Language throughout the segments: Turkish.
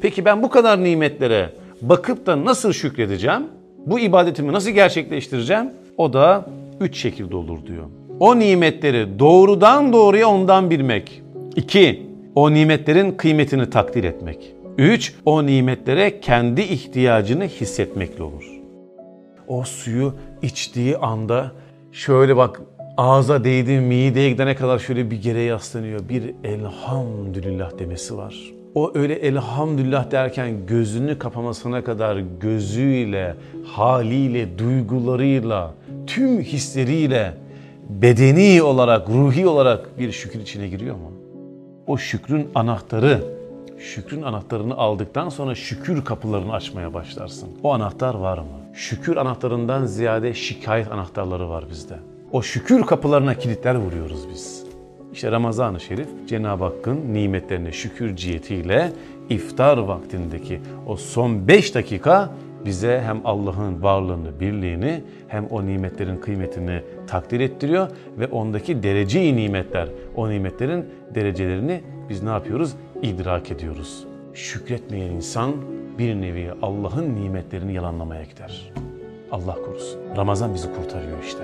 Peki ben bu kadar nimetlere bakıp da nasıl şükredeceğim? Bu ibadetimi nasıl gerçekleştireceğim? O da üç şekilde olur diyor. O nimetleri doğrudan doğruya ondan bilmek. İki, o nimetlerin kıymetini takdir etmek. Üç, o nimetlere kendi ihtiyacını hissetmekle olur. O suyu içtiği anda şöyle bak ağza değdi, mideye gidene kadar şöyle bir geri yaslanıyor. Bir elhamdülillah demesi var. O öyle elhamdülillah derken gözünü kapamasına kadar gözüyle, haliyle, duygularıyla, tüm hisleriyle bedeni olarak, ruhi olarak bir şükür içine giriyor mu? O şükrün anahtarı, şükrün anahtarını aldıktan sonra şükür kapılarını açmaya başlarsın. O anahtar var mı? Şükür anahtarından ziyade şikayet anahtarları var bizde. O şükür kapılarına kilitler vuruyoruz biz. İşte Ramazan-ı Şerif Cenab-ı Hakk'ın nimetlerine şükür cihetiyle iftar vaktindeki o son 5 dakika bize hem Allah'ın varlığını, birliğini hem o nimetlerin kıymetini takdir ettiriyor ve ondaki dereceyi nimetler, o nimetlerin derecelerini biz ne yapıyoruz? İdrak ediyoruz. Şükretmeyen insan bir nevi Allah'ın nimetlerini yalanlamaya gider. Allah korusun. Ramazan bizi kurtarıyor işte.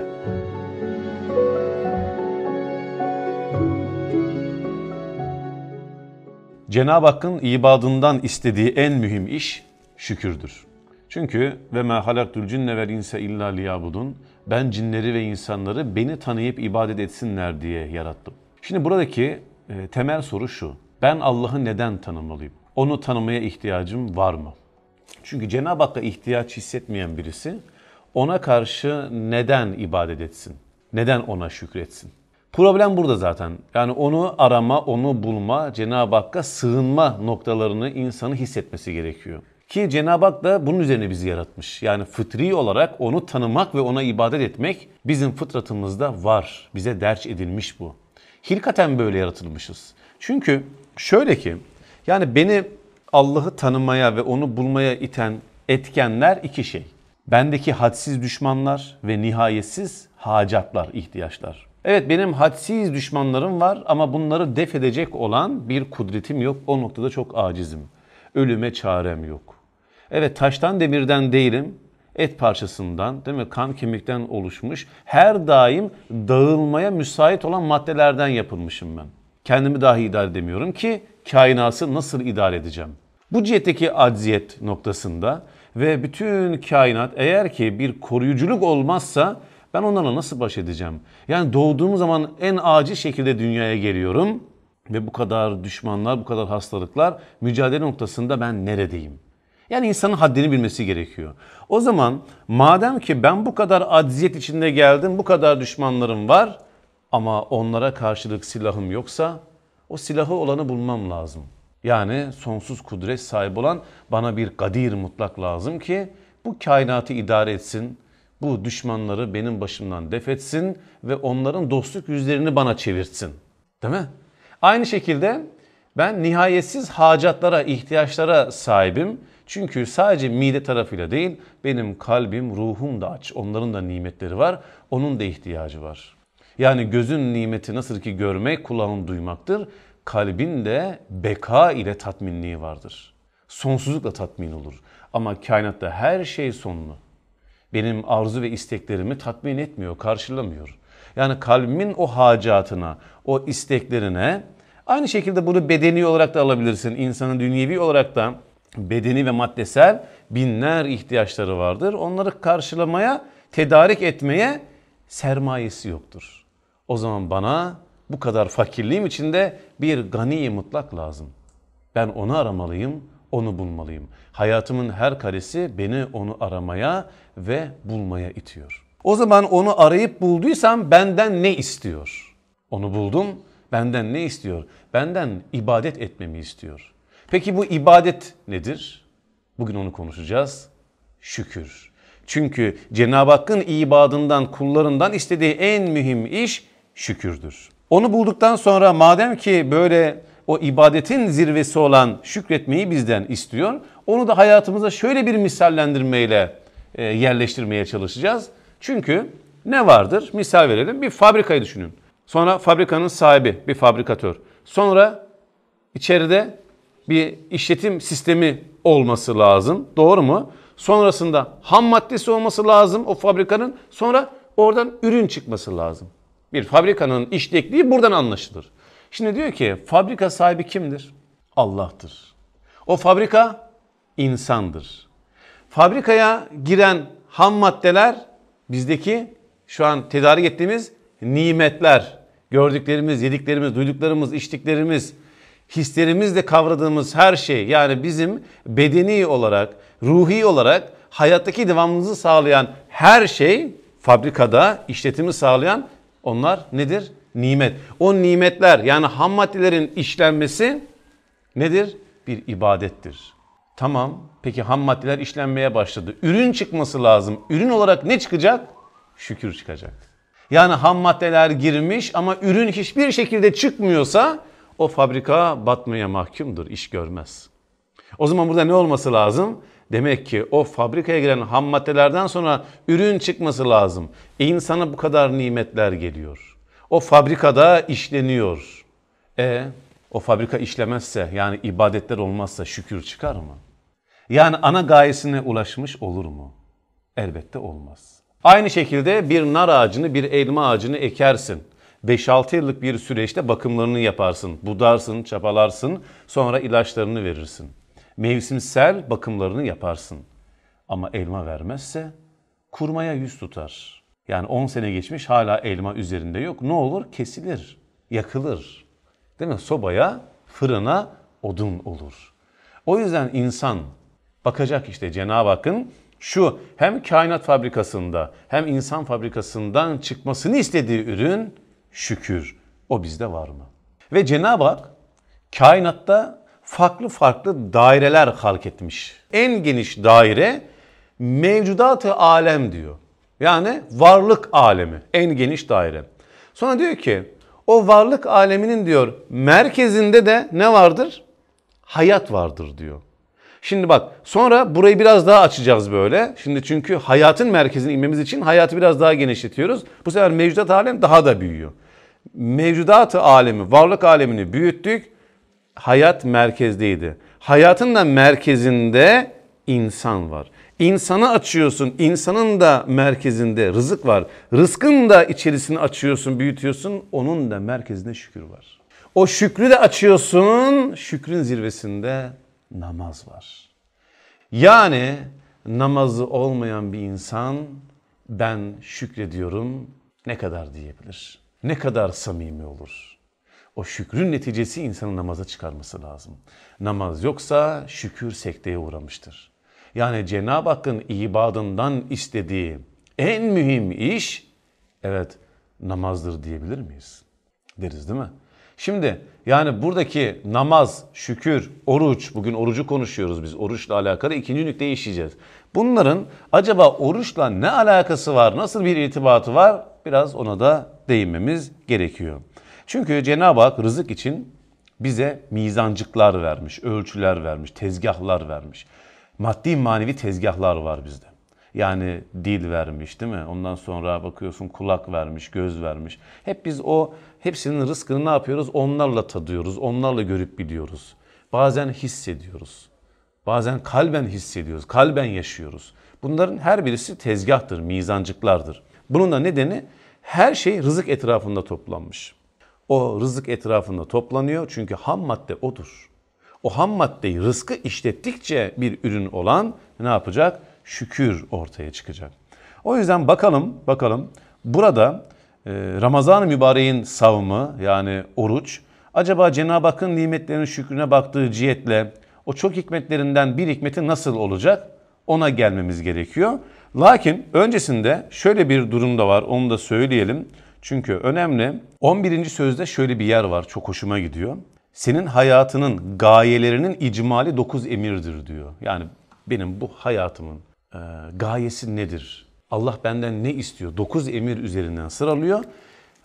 Cenab-ı Hakk'ın ibadından istediği en mühim iş şükürdür. Çünkü ve ma halaktul cinne vel insa illa liyabudun. Ben cinleri ve insanları beni tanıyıp ibadet etsinler diye yarattım. Şimdi buradaki e, temel soru şu. Ben Allah'ı neden tanımalıyım? Onu tanımaya ihtiyacım var mı? Çünkü Cenab-ı Hakk'a ihtiyaç hissetmeyen birisi ona karşı neden ibadet etsin? Neden ona şükretsin? Problem burada zaten. Yani onu arama, onu bulma, Cenab-ı Hakk'a sığınma noktalarını insanı hissetmesi gerekiyor. Ki Cenab-ı Hak da bunun üzerine bizi yaratmış. Yani fıtri olarak onu tanımak ve ona ibadet etmek bizim fıtratımızda var. Bize derç edilmiş bu. Hilkaten böyle yaratılmışız. Çünkü şöyle ki yani beni Allah'ı tanımaya ve onu bulmaya iten etkenler iki şey. Bendeki hadsiz düşmanlar ve nihayetsiz hacatlar, ihtiyaçlar. Evet benim hadsiz düşmanlarım var ama bunları def edecek olan bir kudretim yok. O noktada çok acizim. Ölüme çarem yok. Evet taştan demirden değilim. Et parçasından, değil mi? Kan kemikten oluşmuş. Her daim dağılmaya müsait olan maddelerden yapılmışım ben. Kendimi dahi idare edemiyorum ki kainatı nasıl idare edeceğim? Bu cihetteki acziyet noktasında ve bütün kainat eğer ki bir koruyuculuk olmazsa ben onlarla nasıl baş edeceğim? Yani doğduğum zaman en acil şekilde dünyaya geliyorum ve bu kadar düşmanlar, bu kadar hastalıklar mücadele noktasında ben neredeyim? Yani insanın haddini bilmesi gerekiyor. O zaman madem ki ben bu kadar acziyet içinde geldim, bu kadar düşmanlarım var ama onlara karşılık silahım yoksa o silahı olanı bulmam lazım. Yani sonsuz kudret sahibi olan bana bir kadir mutlak lazım ki bu kainatı idare etsin, bu düşmanları benim başımdan def etsin ve onların dostluk yüzlerini bana çevirsin. Değil mi? Aynı şekilde ben nihayetsiz hacatlara, ihtiyaçlara sahibim. Çünkü sadece mide tarafıyla değil, benim kalbim, ruhum da aç. Onların da nimetleri var, onun da ihtiyacı var. Yani gözün nimeti nasıl ki görmek, kulağın duymaktır. Kalbin de beka ile tatminliği vardır. Sonsuzlukla tatmin olur. Ama kainatta her şey sonlu. Benim arzu ve isteklerimi tatmin etmiyor, karşılamıyor. Yani kalbimin o hacatına, o isteklerine aynı şekilde bunu bedeni olarak da alabilirsin. İnsanın dünyevi olarak da bedeni ve maddesel binler ihtiyaçları vardır. Onları karşılamaya, tedarik etmeye sermayesi yoktur. O zaman bana bu kadar fakirliğim içinde bir gani mutlak lazım. Ben onu aramalıyım, onu bulmalıyım. Hayatımın her karesi beni onu aramaya ve bulmaya itiyor. O zaman onu arayıp bulduysam benden ne istiyor? Onu buldum, benden ne istiyor? Benden ibadet etmemi istiyor. Peki bu ibadet nedir? Bugün onu konuşacağız. Şükür. Çünkü Cenab-ı Hakk'ın ibadından, kullarından istediği en mühim iş şükürdür. Onu bulduktan sonra madem ki böyle o ibadetin zirvesi olan şükretmeyi bizden istiyor. Onu da hayatımıza şöyle bir misallendirmeyle e, yerleştirmeye çalışacağız. Çünkü ne vardır? Misal verelim. Bir fabrikayı düşünün. Sonra fabrikanın sahibi, bir fabrikatör. Sonra içeride bir işletim sistemi olması lazım. Doğru mu? Sonrasında ham maddesi olması lazım o fabrikanın. Sonra oradan ürün çıkması lazım. Bir fabrikanın işlekliği buradan anlaşılır. Şimdi diyor ki fabrika sahibi kimdir? Allah'tır. O fabrika insandır. Fabrikaya giren ham maddeler bizdeki şu an tedarik ettiğimiz nimetler. Gördüklerimiz, yediklerimiz, duyduklarımız, içtiklerimiz, hislerimizle kavradığımız her şey yani bizim bedeni olarak, ruhi olarak hayattaki devamımızı sağlayan her şey fabrikada işletimi sağlayan onlar nedir? Nimet. O nimetler yani ham maddelerin işlenmesi nedir? Bir ibadettir. Tamam. Peki ham maddeler işlenmeye başladı. Ürün çıkması lazım. Ürün olarak ne çıkacak? Şükür çıkacak. Yani ham maddeler girmiş ama ürün hiçbir şekilde çıkmıyorsa o fabrika batmaya mahkumdur, iş görmez. O zaman burada ne olması lazım? Demek ki o fabrikaya giren ham maddelerden sonra ürün çıkması lazım. E insana bu kadar nimetler geliyor. O fabrikada işleniyor. E o fabrika işlemezse yani ibadetler olmazsa şükür çıkar mı? Yani ana gayesine ulaşmış olur mu? Elbette olmaz. Aynı şekilde bir nar ağacını, bir elma ağacını ekersin. 5-6 yıllık bir süreçte bakımlarını yaparsın. Budarsın, çapalarsın, sonra ilaçlarını verirsin. Mevsimsel bakımlarını yaparsın. Ama elma vermezse kurmaya yüz tutar. Yani 10 sene geçmiş hala elma üzerinde yok. Ne olur? Kesilir, yakılır. Değil mi? Sobaya, fırına odun olur. O yüzden insan bakacak işte Cenab-ı Hakk'ın şu hem kainat fabrikasında hem insan fabrikasından çıkmasını istediği ürün şükür. O bizde var mı? Ve Cenab-ı Hak kainatta farklı farklı daireler halk etmiş. En geniş daire mevcudat-ı alem diyor. Yani varlık alemi en geniş daire. Sonra diyor ki o varlık aleminin diyor merkezinde de ne vardır? Hayat vardır diyor. Şimdi bak sonra burayı biraz daha açacağız böyle. Şimdi çünkü hayatın merkezine inmemiz için hayatı biraz daha genişletiyoruz. Bu sefer mevcudat alem daha da büyüyor. Mevcudat alemi, varlık alemini büyüttük. Hayat merkezdeydi. Hayatın da merkezinde insan var. İnsanı açıyorsun, insanın da merkezinde rızık var. Rızkın da içerisini açıyorsun, büyütüyorsun, onun da merkezinde şükür var. O şükrü de açıyorsun, şükrün zirvesinde namaz var. Yani namazı olmayan bir insan ben şükrediyorum ne kadar diyebilir? Ne kadar samimi olur? O şükrün neticesi insanın namaza çıkarması lazım. Namaz yoksa şükür sekteye uğramıştır. Yani Cenab-ı Hakk'ın ibadından istediği en mühim iş evet namazdır diyebilir miyiz? Deriz değil mi? Şimdi yani buradaki namaz, şükür, oruç, bugün orucu konuşuyoruz biz. Oruçla alakalı ikinci nükte işleyeceğiz. Bunların acaba oruçla ne alakası var, nasıl bir irtibatı var? Biraz ona da değinmemiz gerekiyor. Çünkü Cenab-ı Hak rızık için bize mizancıklar vermiş, ölçüler vermiş, tezgahlar vermiş. Maddi manevi tezgahlar var bizde. Yani dil vermiş değil mi? Ondan sonra bakıyorsun kulak vermiş, göz vermiş. Hep biz o hepsinin rızkını ne yapıyoruz? Onlarla tadıyoruz, onlarla görüp biliyoruz. Bazen hissediyoruz. Bazen kalben hissediyoruz, kalben yaşıyoruz. Bunların her birisi tezgahtır, mizancıklardır. Bunun da nedeni her şey rızık etrafında toplanmış. O rızık etrafında toplanıyor çünkü ham madde odur. O ham maddeyi rızkı işlettikçe bir ürün olan ne yapacak? Şükür ortaya çıkacak. O yüzden bakalım, bakalım burada e, Ramazan-ı Mübarek'in savımı yani oruç acaba Cenab-ı Hakk'ın nimetlerinin şükrüne baktığı cihetle o çok hikmetlerinden bir hikmeti nasıl olacak? Ona gelmemiz gerekiyor. Lakin öncesinde şöyle bir durum da var onu da söyleyelim. Çünkü önemli. 11. sözde şöyle bir yer var çok hoşuma gidiyor. Senin hayatının gayelerinin icmali 9 emirdir diyor. Yani benim bu hayatımın e, gayesi nedir? Allah benden ne istiyor? 9 emir üzerinden sıralıyor.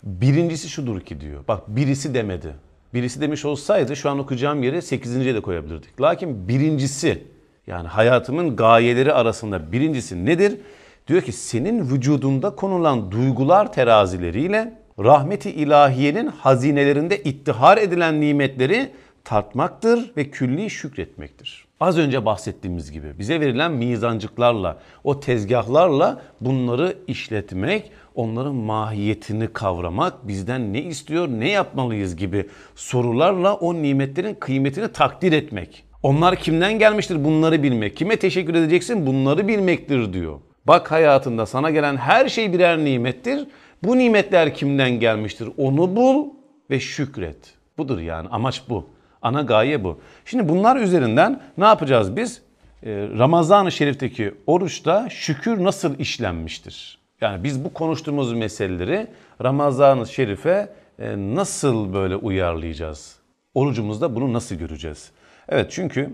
Birincisi şudur ki diyor. Bak birisi demedi. Birisi demiş olsaydı şu an okuyacağım yere 8.ye de koyabilirdik. Lakin birincisi yani hayatımın gayeleri arasında birincisi nedir? Diyor ki senin vücudunda konulan duygular terazileriyle rahmeti ilahiyenin hazinelerinde ittihar edilen nimetleri tartmaktır ve külli şükretmektir. Az önce bahsettiğimiz gibi bize verilen mizancıklarla, o tezgahlarla bunları işletmek, onların mahiyetini kavramak, bizden ne istiyor, ne yapmalıyız gibi sorularla o nimetlerin kıymetini takdir etmek. Onlar kimden gelmiştir bunları bilmek. Kime teşekkür edeceksin bunları bilmektir diyor. Bak hayatında sana gelen her şey birer nimettir. Bu nimetler kimden gelmiştir onu bul ve şükret. Budur yani amaç bu. Ana gaye bu. Şimdi bunlar üzerinden ne yapacağız biz? Ee, Ramazan-ı Şerif'teki oruçta şükür nasıl işlenmiştir? Yani biz bu konuştuğumuz meseleleri Ramazan-ı Şerif'e e, nasıl böyle uyarlayacağız? Orucumuzda bunu nasıl göreceğiz? Evet çünkü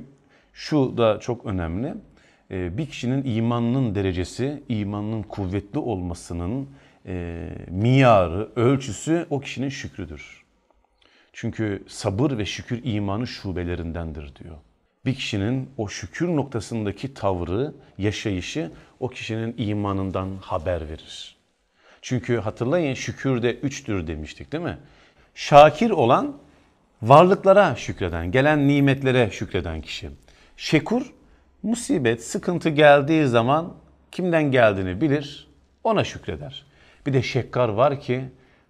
şu da çok önemli. Ee, bir kişinin imanının derecesi, imanının kuvvetli olmasının e, miyarı, ölçüsü o kişinin şükrüdür. Çünkü sabır ve şükür imanı şubelerindendir diyor. Bir kişinin o şükür noktasındaki tavrı, yaşayışı o kişinin imanından haber verir. Çünkü hatırlayın şükür de üçtür demiştik değil mi? Şakir olan varlıklara şükreden, gelen nimetlere şükreden kişi. Şekur, musibet, sıkıntı geldiği zaman kimden geldiğini bilir, ona şükreder. Bir de şekkar var ki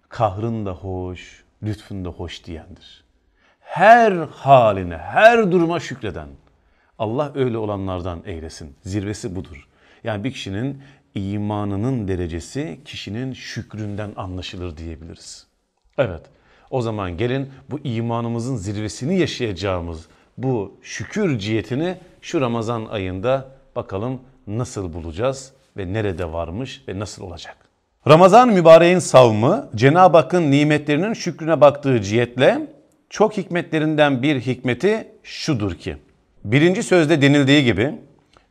kahrın da hoş, lütfun da hoş diyendir. Her haline, her duruma şükreden. Allah öyle olanlardan eylesin. Zirvesi budur. Yani bir kişinin imanının derecesi kişinin şükründen anlaşılır diyebiliriz. Evet. O zaman gelin bu imanımızın zirvesini yaşayacağımız bu şükür cihetini şu Ramazan ayında bakalım nasıl bulacağız ve nerede varmış ve nasıl olacak. Ramazan mübareğin savmı Cenab-ı Hakk'ın nimetlerinin şükrüne baktığı cihetle çok hikmetlerinden bir hikmeti şudur ki. Birinci sözde denildiği gibi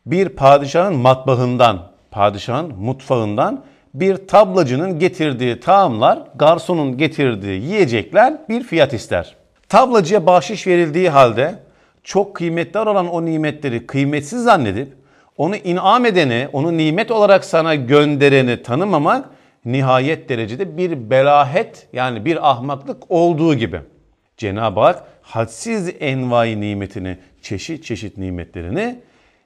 bir padişahın matbahından, padişahın mutfağından bir tablacının getirdiği taamlar, garsonun getirdiği yiyecekler bir fiyat ister. Tablacıya bahşiş verildiği halde çok kıymetli olan o nimetleri kıymetsiz zannedip onu inam edeni, onu nimet olarak sana göndereni tanımamak nihayet derecede bir belahet yani bir ahmaklık olduğu gibi. Cenab-ı Hak hadsiz envai nimetini, çeşit çeşit nimetlerini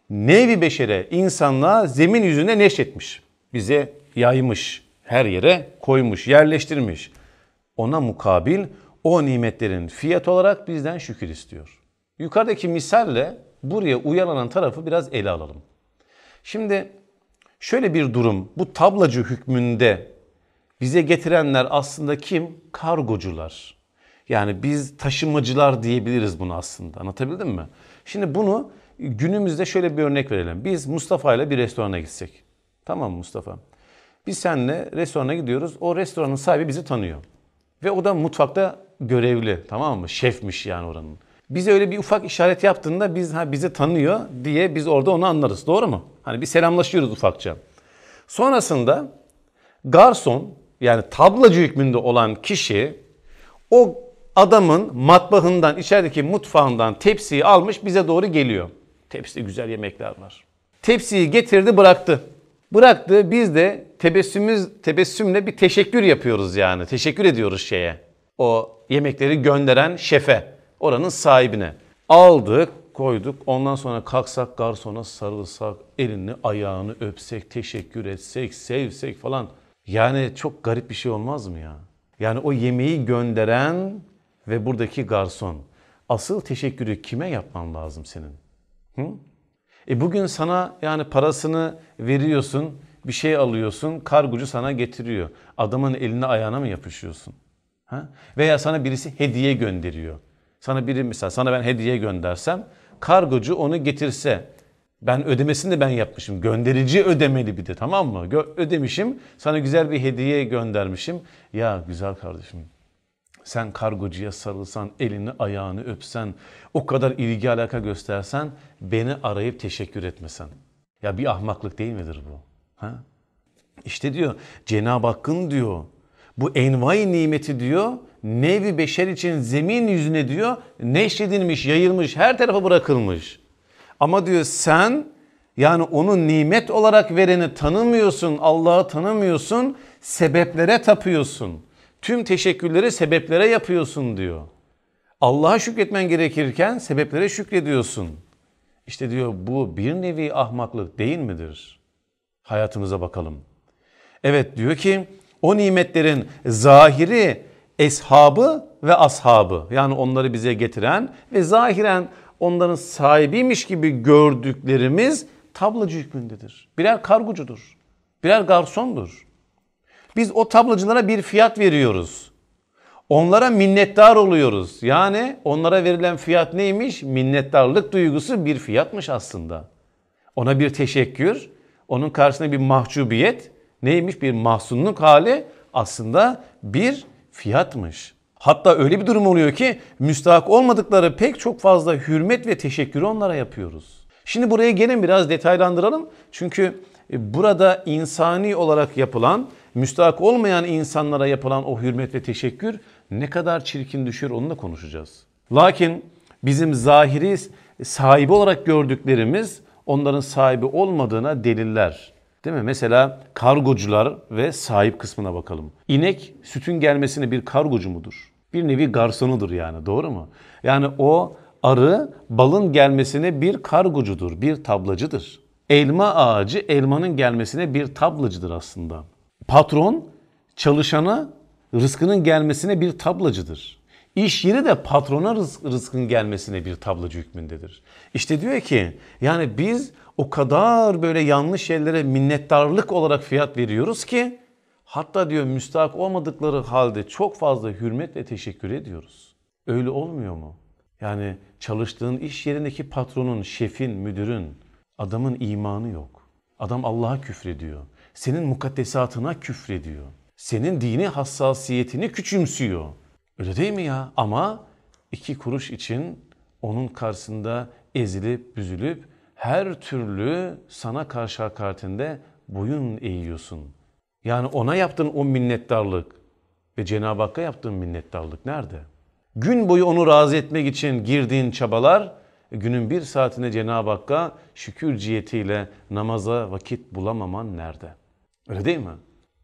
nevi beşere, insanlığa zemin yüzünde neşretmiş. Bize yaymış, her yere koymuş, yerleştirmiş. Ona mukabil o nimetlerin fiyat olarak bizden şükür istiyor. Yukarıdaki misalle buraya uyarlanan tarafı biraz ele alalım. Şimdi şöyle bir durum bu tablacı hükmünde bize getirenler aslında kim? Kargocular. Yani biz taşımacılar diyebiliriz bunu aslında. Anlatabildim mi? Şimdi bunu günümüzde şöyle bir örnek verelim. Biz Mustafa ile bir restorana gitsek. Tamam mı Mustafa? Biz seninle restorana gidiyoruz. O restoranın sahibi bizi tanıyor. Ve o da mutfakta görevli tamam mı? Şefmiş yani oranın. Bize öyle bir ufak işaret yaptığında biz ha bizi tanıyor diye biz orada onu anlarız. Doğru mu? Hani bir selamlaşıyoruz ufakça. Sonrasında garson yani tablacı hükmünde olan kişi o adamın matbahından, içerideki mutfağından tepsiyi almış bize doğru geliyor. Tepside güzel yemekler var. Tepsiyi getirdi bıraktı. Bıraktı biz de tebessümümüz, tebessümle bir teşekkür yapıyoruz yani. Teşekkür ediyoruz şeye. O yemekleri gönderen şefe, oranın sahibine. Aldık, koyduk. Ondan sonra kalksak garsona sarılsak, elini ayağını öpsek, teşekkür etsek, sevsek falan. Yani çok garip bir şey olmaz mı ya? Yani o yemeği gönderen ve buradaki garson. Asıl teşekkürü kime yapman lazım senin? Hı? E bugün sana yani parasını veriyorsun, bir şey alıyorsun, kargocu sana getiriyor. Adamın eline ayağına mı yapışıyorsun? Ha? Veya sana birisi hediye gönderiyor. Sana biri mesela sana ben hediye göndersem kargocu onu getirse ben ödemesini de ben yapmışım. Gönderici ödemeli bir de tamam mı? Gö ödemişim. Sana güzel bir hediye göndermişim. Ya güzel kardeşim sen kargocuya sarılsan, elini ayağını öpsen, o kadar ilgi alaka göstersen, beni arayıp teşekkür etmesen. Ya bir ahmaklık değil midir bu? Ha? İşte diyor Cenab-ı Hakk'ın diyor bu envai nimeti diyor nevi beşer için zemin yüzüne diyor neşredilmiş, yayılmış, her tarafa bırakılmış. Ama diyor sen yani onu nimet olarak vereni tanımıyorsun, Allah'ı tanımıyorsun, sebeplere tapıyorsun. Tüm teşekkürleri sebeplere yapıyorsun diyor. Allah'a şükretmen gerekirken sebeplere şükrediyorsun. İşte diyor bu bir nevi ahmaklık değil midir? Hayatımıza bakalım. Evet diyor ki o nimetlerin zahiri eshabı ve ashabı yani onları bize getiren ve zahiren onların sahibiymiş gibi gördüklerimiz tablacı hükmündedir. Birer kargocudur. Birer garsondur. Biz o tablacılara bir fiyat veriyoruz. Onlara minnettar oluyoruz. Yani onlara verilen fiyat neymiş? Minnettarlık duygusu bir fiyatmış aslında. Ona bir teşekkür, onun karşısında bir mahcubiyet neymiş? Bir mahzunluk hali aslında bir fiyatmış. Hatta öyle bir durum oluyor ki müstahak olmadıkları pek çok fazla hürmet ve teşekkürü onlara yapıyoruz. Şimdi buraya gelin biraz detaylandıralım. Çünkü e, burada insani olarak yapılan, müstahak olmayan insanlara yapılan o hürmet ve teşekkür ne kadar çirkin düşür onu da konuşacağız. Lakin bizim zahiri sahibi olarak gördüklerimiz onların sahibi olmadığına deliller. Değil mi? Mesela kargocular ve sahip kısmına bakalım. İnek sütün gelmesine bir kargocu mudur? Bir nevi garsonudur yani doğru mu? Yani o arı balın gelmesine bir kargocudur, bir tablacıdır. Elma ağacı elmanın gelmesine bir tablacıdır aslında. Patron çalışana rızkının gelmesine bir tablacıdır. İş yeri de patrona rızk, rızkın gelmesine bir tablacı hükmündedir. İşte diyor ki yani biz o kadar böyle yanlış şeylere minnettarlık olarak fiyat veriyoruz ki hatta diyor müstahak olmadıkları halde çok fazla hürmet ve teşekkür ediyoruz. Öyle olmuyor mu? Yani çalıştığın iş yerindeki patronun, şefin, müdürün, adamın imanı yok. Adam Allah'a küfrediyor. Senin mukaddesatına küfrediyor. Senin dini hassasiyetini küçümsüyor. Öyle değil mi ya? Ama iki kuruş için onun karşısında ezilip büzülüp her türlü sana karşı hakaretinde boyun eğiyorsun. Yani ona yaptığın o minnettarlık ve Cenab-ı Hakk'a yaptığın minnettarlık nerede? Gün boyu onu razı etmek için girdiğin çabalar günün bir saatinde Cenab-ı Hakk'a şükür cihetiyle namaza vakit bulamaman nerede? Öyle değil mi?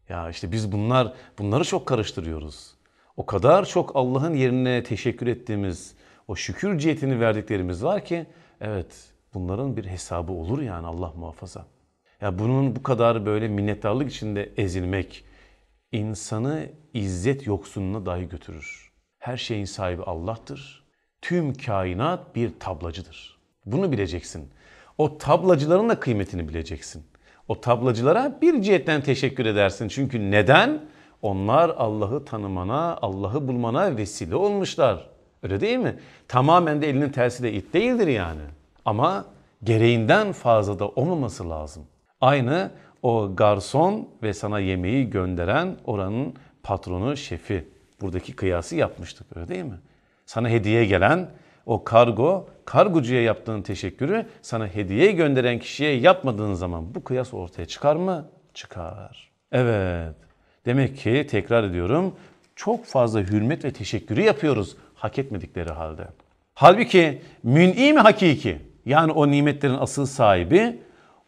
Ya işte biz bunlar bunları çok karıştırıyoruz. O kadar çok Allah'ın yerine teşekkür ettiğimiz, o şükür cihetini verdiklerimiz var ki evet bunların bir hesabı olur yani Allah muhafaza. Ya bunun bu kadar böyle minnettarlık içinde ezilmek insanı izzet yoksunluğuna dahi götürür. Her şeyin sahibi Allah'tır. Tüm kainat bir tablacıdır. Bunu bileceksin. O tablacıların da kıymetini bileceksin. O tablacılara bir cihetten teşekkür edersin. Çünkü neden? Onlar Allah'ı tanımana, Allah'ı bulmana vesile olmuşlar. Öyle değil mi? Tamamen de elinin tersi de it değildir yani. Ama gereğinden fazla da olmaması lazım. Aynı o garson ve sana yemeği gönderen oranın patronu, şefi. Buradaki kıyası yapmıştık öyle değil mi? Sana hediye gelen o kargo, kargocuya yaptığın teşekkürü sana hediye gönderen kişiye yapmadığın zaman bu kıyas ortaya çıkar mı? Çıkar. Evet. Demek ki tekrar ediyorum çok fazla hürmet ve teşekkürü yapıyoruz hak etmedikleri halde. Halbuki mün'im hakiki yani o nimetlerin asıl sahibi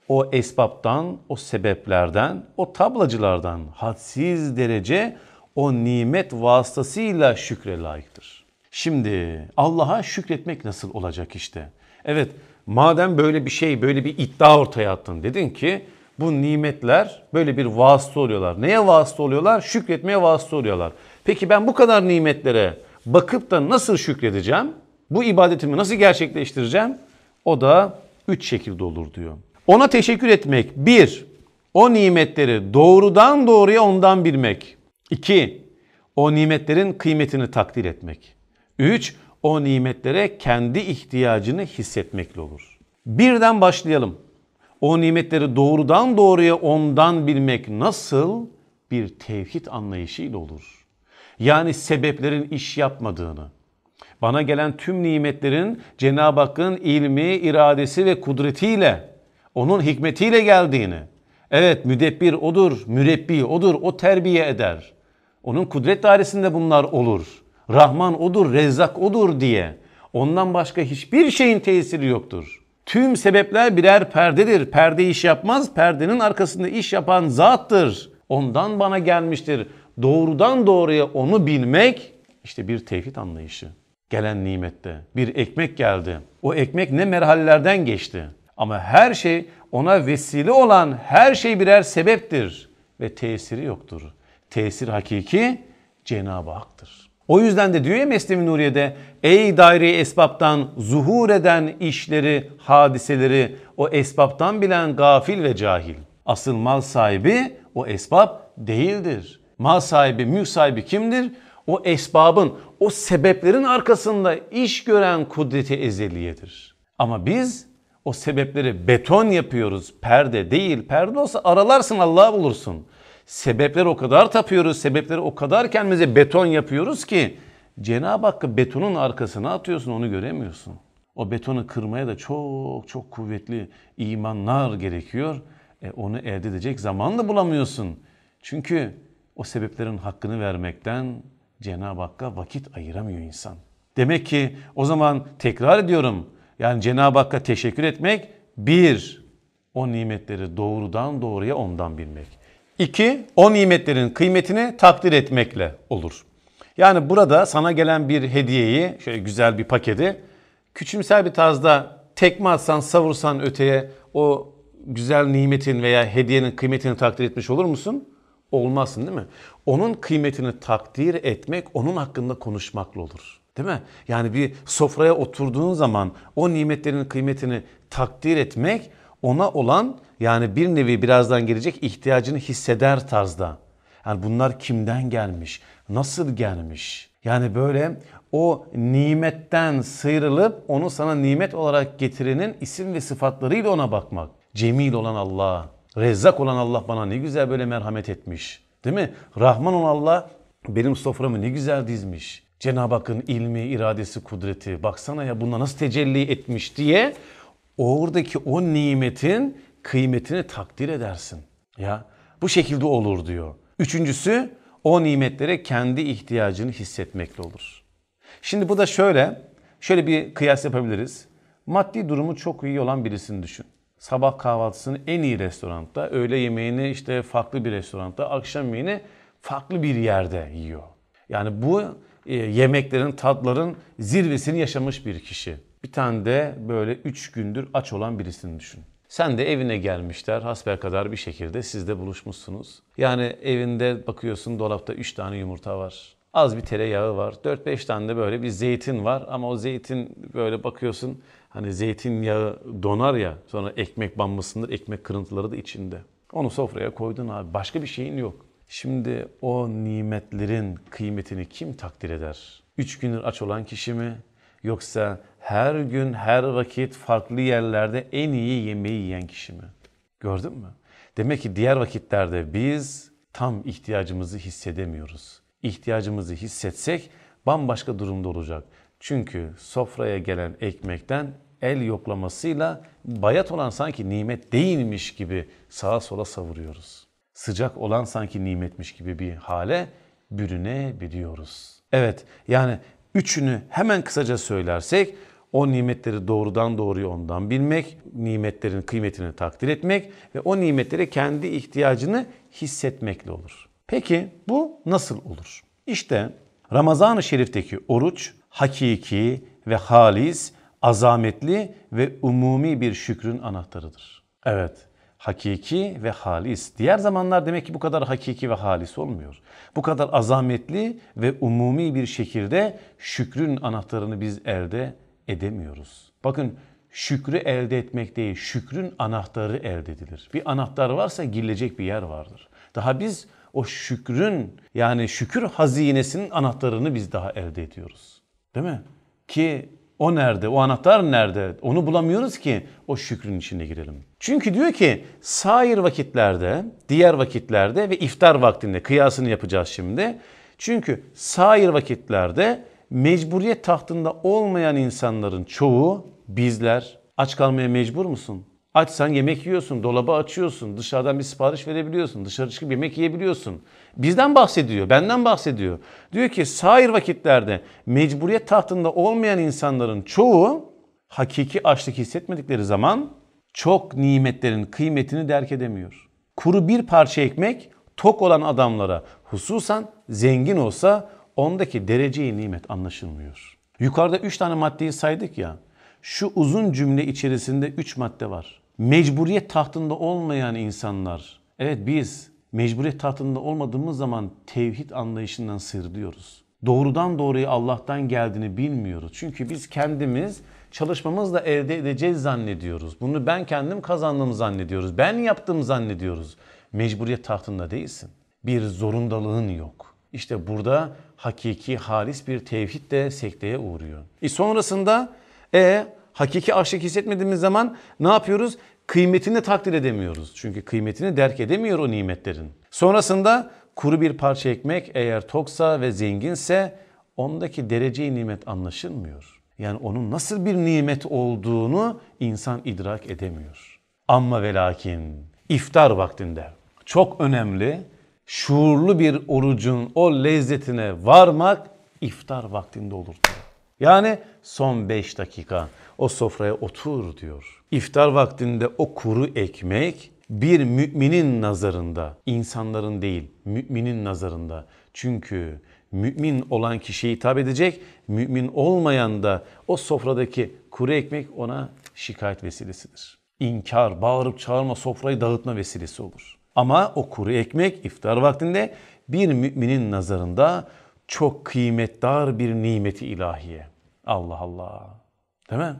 o esbaptan, o sebeplerden, o tablacılardan hadsiz derece o nimet vasıtasıyla şükre layıktır. Şimdi Allah'a şükretmek nasıl olacak işte? Evet madem böyle bir şey, böyle bir iddia ortaya attın dedin ki bu nimetler böyle bir vasıta oluyorlar. Neye vasıta oluyorlar? Şükretmeye vasıta oluyorlar. Peki ben bu kadar nimetlere bakıp da nasıl şükredeceğim? Bu ibadetimi nasıl gerçekleştireceğim? O da üç şekilde olur diyor. Ona teşekkür etmek. Bir, o nimetleri doğrudan doğruya ondan bilmek. İki, o nimetlerin kıymetini takdir etmek. Üç, o nimetlere kendi ihtiyacını hissetmekle olur. Birden başlayalım. O nimetleri doğrudan doğruya ondan bilmek nasıl bir tevhid anlayışıyla olur? Yani sebeplerin iş yapmadığını, bana gelen tüm nimetlerin Cenab-ı Hakk'ın ilmi, iradesi ve kudretiyle, onun hikmetiyle geldiğini, evet müdebbir odur, mürebbi odur, o terbiye eder. Onun kudret dairesinde bunlar olur. Rahman odur, Rezzak odur diye. Ondan başka hiçbir şeyin tesiri yoktur. Tüm sebepler birer perdedir. Perde iş yapmaz, perdenin arkasında iş yapan zattır. Ondan bana gelmiştir. Doğrudan doğruya onu bilmek işte bir tevhid anlayışı. Gelen nimette. Bir ekmek geldi. O ekmek ne merhalelerden geçti. Ama her şey ona vesile olan her şey birer sebeptir ve tesiri yoktur. Tesir hakiki Cenab-ı Hak'tır. O yüzden de diyor ya Mesnevi Nuriye'de ey daire esbaptan zuhur eden işleri, hadiseleri o esbaptan bilen gafil ve cahil. Asıl mal sahibi o esbab değildir. Mal sahibi, mülk sahibi kimdir? O esbabın, o sebeplerin arkasında iş gören kudreti ezeliyedir. Ama biz o sebepleri beton yapıyoruz. Perde değil. Perde olsa aralarsın Allah'ı bulursun. Sebepleri o kadar tapıyoruz. Sebepleri o kadar kendimize beton yapıyoruz ki Cenab-ı Hakk'ı betonun arkasına atıyorsun onu göremiyorsun. O betonu kırmaya da çok çok kuvvetli imanlar gerekiyor. E onu elde edecek zaman da bulamıyorsun. Çünkü o sebeplerin hakkını vermekten Cenab-ı Hakk'a vakit ayıramıyor insan. Demek ki o zaman tekrar ediyorum. Yani Cenab-ı Hakk'a teşekkür etmek bir, o nimetleri doğrudan doğruya ondan bilmek. İki, o nimetlerin kıymetini takdir etmekle olur. Yani burada sana gelen bir hediyeyi, şöyle güzel bir paketi, küçümser bir tarzda tekme atsan, savursan öteye o güzel nimetin veya hediyenin kıymetini takdir etmiş olur musun? Olmazsın değil mi? Onun kıymetini takdir etmek onun hakkında konuşmakla olur. Değil mi? Yani bir sofraya oturduğun zaman o nimetlerin kıymetini takdir etmek ona olan yani bir nevi birazdan gelecek ihtiyacını hisseder tarzda. Yani bunlar kimden gelmiş? Nasıl gelmiş? Yani böyle o nimetten sıyrılıp onu sana nimet olarak getirenin isim ve sıfatlarıyla ona bakmak. Cemil olan Allah, Rezzak olan Allah bana ne güzel böyle merhamet etmiş. Değil mi? Rahman olan Allah benim soframı ne güzel dizmiş. Cenab-ı Hakk'ın ilmi, iradesi, kudreti baksana ya buna nasıl tecelli etmiş diye oradaki o nimetin kıymetini takdir edersin. Ya bu şekilde olur diyor. Üçüncüsü o nimetlere kendi ihtiyacını hissetmekle olur. Şimdi bu da şöyle, şöyle bir kıyas yapabiliriz. Maddi durumu çok iyi olan birisini düşün. Sabah kahvaltısını en iyi restoranda, öğle yemeğini işte farklı bir restoranda, akşam yemeğini farklı bir yerde yiyor. Yani bu e, yemeklerin, tatların zirvesini yaşamış bir kişi. Bir tane de böyle 3 gündür aç olan birisini düşün. Sen de evine gelmişler hasbel kadar bir şekilde siz de buluşmuşsunuz. Yani evinde bakıyorsun dolapta 3 tane yumurta var. Az bir tereyağı var. 4-5 tane de böyle bir zeytin var ama o zeytin böyle bakıyorsun hani zeytinyağı donar ya sonra ekmek banmasındır ekmek kırıntıları da içinde. Onu sofraya koydun abi başka bir şeyin yok. Şimdi o nimetlerin kıymetini kim takdir eder? Üç gündür aç olan kişi mi? Yoksa her gün her vakit farklı yerlerde en iyi yemeği yiyen kişi mi? Gördün mü? Demek ki diğer vakitlerde biz tam ihtiyacımızı hissedemiyoruz. İhtiyacımızı hissetsek bambaşka durumda olacak. Çünkü sofraya gelen ekmekten el yoklamasıyla bayat olan sanki nimet değilmiş gibi sağa sola savuruyoruz. Sıcak olan sanki nimetmiş gibi bir hale bürünebiliyoruz. Evet yani üçünü hemen kısaca söylersek o nimetleri doğrudan doğruya ondan bilmek, nimetlerin kıymetini takdir etmek ve o nimetlere kendi ihtiyacını hissetmekle olur. Peki bu nasıl olur? İşte Ramazan-ı Şerif'teki oruç hakiki ve halis, azametli ve umumi bir şükrün anahtarıdır. Evet, hakiki ve halis. Diğer zamanlar demek ki bu kadar hakiki ve halis olmuyor. Bu kadar azametli ve umumi bir şekilde şükrün anahtarını biz elde edemiyoruz. Bakın şükrü elde etmek değil, şükrün anahtarı elde edilir. Bir anahtar varsa girilecek bir yer vardır. Daha biz o şükrün yani şükür hazinesinin anahtarını biz daha elde ediyoruz. Değil mi? Ki o nerede? O anahtar nerede? Onu bulamıyoruz ki o şükrün içine girelim. Çünkü diyor ki sair vakitlerde, diğer vakitlerde ve iftar vaktinde kıyasını yapacağız şimdi. Çünkü sair vakitlerde mecburiyet tahtında olmayan insanların çoğu bizler aç kalmaya mecbur musun? Açsan yemek yiyorsun, dolabı açıyorsun, dışarıdan bir sipariş verebiliyorsun, dışarı çıkıp yemek yiyebiliyorsun. Bizden bahsediyor, benden bahsediyor. Diyor ki sair vakitlerde mecburiyet tahtında olmayan insanların çoğu hakiki açlık hissetmedikleri zaman çok nimetlerin kıymetini derk edemiyor. Kuru bir parça ekmek tok olan adamlara hususan zengin olsa ondaki dereceyi nimet anlaşılmıyor. Yukarıda 3 tane maddeyi saydık ya. Şu uzun cümle içerisinde 3 madde var. Mecburiyet tahtında olmayan insanlar. Evet biz mecburiyet tahtında olmadığımız zaman tevhid anlayışından sıyrılıyoruz. Doğrudan doğruya Allah'tan geldiğini bilmiyoruz. Çünkü biz kendimiz çalışmamızla elde edeceğiz zannediyoruz. Bunu ben kendim kazandığımı zannediyoruz. Ben yaptığımı zannediyoruz. Mecburiyet tahtında değilsin. Bir zorundalığın yok. İşte burada hakiki halis bir tevhid de sekteye uğruyor. E sonrasında e hakiki aşık hissetmediğimiz zaman ne yapıyoruz? Kıymetini takdir edemiyoruz. Çünkü kıymetini derk edemiyor o nimetlerin. Sonrasında kuru bir parça ekmek eğer toksa ve zenginse ondaki dereceyi nimet anlaşılmıyor. Yani onun nasıl bir nimet olduğunu insan idrak edemiyor. Ama ve lakin iftar vaktinde çok önemli şuurlu bir orucun o lezzetine varmak iftar vaktinde olur. Yani son 5 dakika o sofraya otur diyor. İftar vaktinde o kuru ekmek bir müminin nazarında, insanların değil, müminin nazarında. Çünkü mümin olan kişiye hitap edecek, mümin olmayan da o sofradaki kuru ekmek ona şikayet vesilesidir. İnkar, bağırıp çağırma, sofrayı dağıtma vesilesi olur. Ama o kuru ekmek iftar vaktinde bir müminin nazarında çok kıymetdar bir nimeti ilahiye. Allah Allah. Değil mi?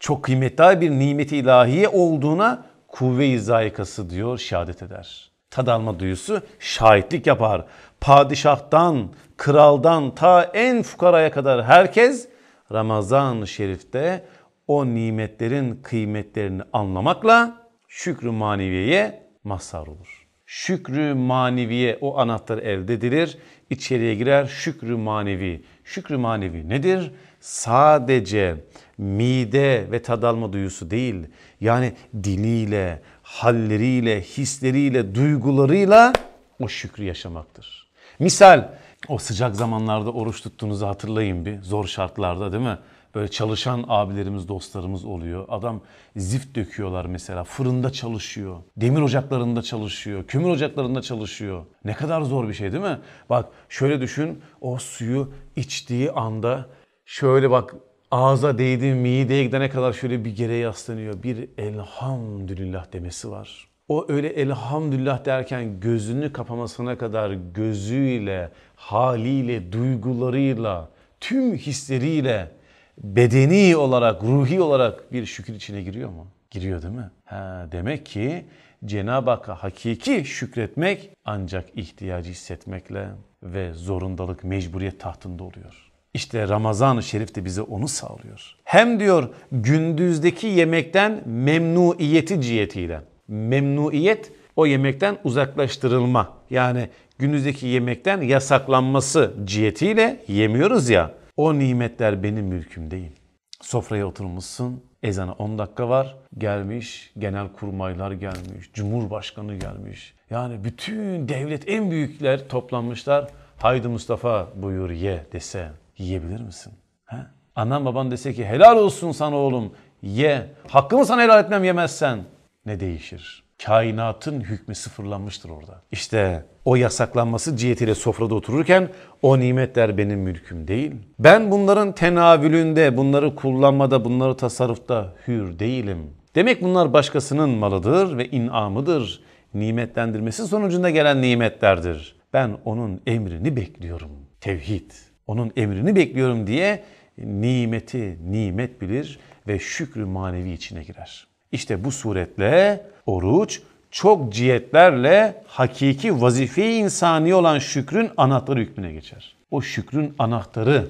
Çok kıymetdar bir nimeti ilahiye olduğuna kuvve-i zayikası diyor, şehadet eder. Tad alma duyusu şahitlik yapar. Padişahtan, kraldan ta en fukaraya kadar herkes Ramazan-ı Şerif'te o nimetlerin kıymetlerini anlamakla şükrü maneviyeye mazhar olur. Şükrü maneviye o anahtar elde edilir. İçeriye girer şükrü manevi. Şükrü manevi nedir? Sadece mide ve tad alma duyusu değil. Yani diliyle, halleriyle, hisleriyle, duygularıyla o şükrü yaşamaktır. Misal o sıcak zamanlarda oruç tuttuğunuzu hatırlayın bir. Zor şartlarda değil mi? Böyle çalışan abilerimiz, dostlarımız oluyor. Adam zift döküyorlar mesela. Fırında çalışıyor. Demir ocaklarında çalışıyor. Kömür ocaklarında çalışıyor. Ne kadar zor bir şey değil mi? Bak şöyle düşün. O suyu içtiği anda şöyle bak ağza değdi, mideye gidene kadar şöyle bir geri yaslanıyor. Bir elhamdülillah demesi var. O öyle elhamdülillah derken gözünü kapamasına kadar gözüyle, haliyle, duygularıyla, tüm hisleriyle bedeni olarak, ruhi olarak bir şükür içine giriyor mu? Giriyor değil mi? Ha, demek ki Cenab-ı Hakk'a hakiki şükretmek ancak ihtiyacı hissetmekle ve zorundalık, mecburiyet tahtında oluyor. İşte Ramazan-ı Şerif de bize onu sağlıyor. Hem diyor gündüzdeki yemekten memnuiyeti cihetiyle. Memnuiyet o yemekten uzaklaştırılma. Yani gündüzdeki yemekten yasaklanması cihetiyle yemiyoruz ya. O nimetler benim mülküm değil. Sofraya oturmuşsun, ezana 10 dakika var. Gelmiş, genel kurmaylar gelmiş, cumhurbaşkanı gelmiş. Yani bütün devlet en büyükler toplanmışlar. Haydi Mustafa buyur ye dese yiyebilir misin? He? Anan baban dese ki helal olsun sana oğlum ye. Hakkımı sana helal etmem yemezsen ne değişir? Kainatın hükmü sıfırlanmıştır orada. İşte o yasaklanması cihetiyle sofrada otururken o nimetler benim mülküm değil. Ben bunların tenavülünde, bunları kullanmada, bunları tasarrufta hür değilim. Demek bunlar başkasının malıdır ve inamıdır. Nimetlendirmesi sonucunda gelen nimetlerdir. Ben onun emrini bekliyorum. Tevhid. Onun emrini bekliyorum diye nimeti nimet bilir ve şükrü manevi içine girer. İşte bu suretle oruç çok cihetlerle hakiki vazife insani olan şükrün anahtarı hükmüne geçer. O şükrün anahtarı,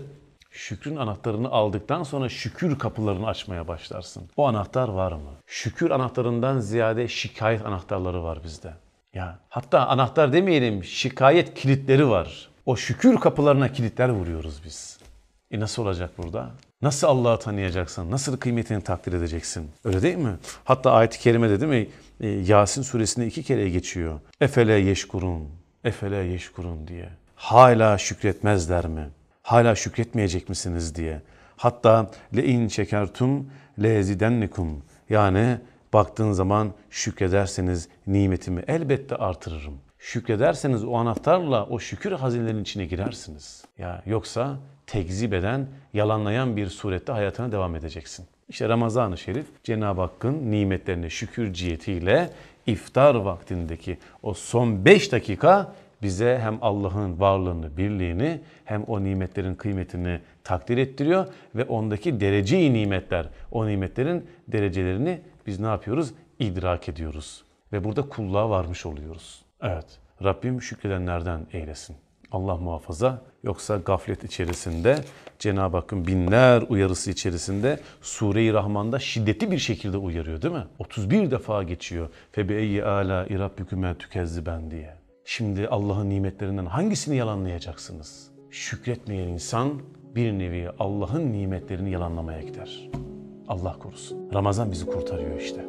şükrün anahtarını aldıktan sonra şükür kapılarını açmaya başlarsın. O anahtar var mı? Şükür anahtarından ziyade şikayet anahtarları var bizde. Ya hatta anahtar demeyelim, şikayet kilitleri var. O şükür kapılarına kilitler vuruyoruz biz. E nasıl olacak burada? Nasıl Allah'ı tanıyacaksın? Nasıl kıymetini takdir edeceksin? Öyle değil mi? Hatta ayet-i kerimede değil mi? E, Yasin suresinde iki kere geçiyor. Efele yeşkurun, efele yeşkurun diye. Hala şükretmezler mi? Hala şükretmeyecek misiniz diye. Hatta le in şekertum le zidennikum. Yani baktığın zaman şükrederseniz nimetimi elbette artırırım. Şükrederseniz o anahtarla o şükür hazinelerinin içine girersiniz. Ya yoksa tekzip eden, yalanlayan bir surette hayatına devam edeceksin. İşte Ramazan-ı Şerif Cenab-ı Hakk'ın nimetlerine şükür cihetiyle iftar vaktindeki o son 5 dakika bize hem Allah'ın varlığını, birliğini hem o nimetlerin kıymetini takdir ettiriyor ve ondaki dereceyi nimetler, o nimetlerin derecelerini biz ne yapıyoruz? İdrak ediyoruz. Ve burada kulluğa varmış oluyoruz. Evet, Rabbim şükredenlerden eylesin. Allah muhafaza yoksa gaflet içerisinde Cenab-ı Hakk'ın binler uyarısı içerisinde Sure-i Rahman'da şiddetli bir şekilde uyarıyor değil mi? 31 defa geçiyor. Febi ala irabbüküme tükezziben diye. Şimdi Allah'ın nimetlerinden hangisini yalanlayacaksınız? Şükretmeyen insan bir nevi Allah'ın nimetlerini yalanlamaya gider. Allah korusun. Ramazan bizi kurtarıyor işte.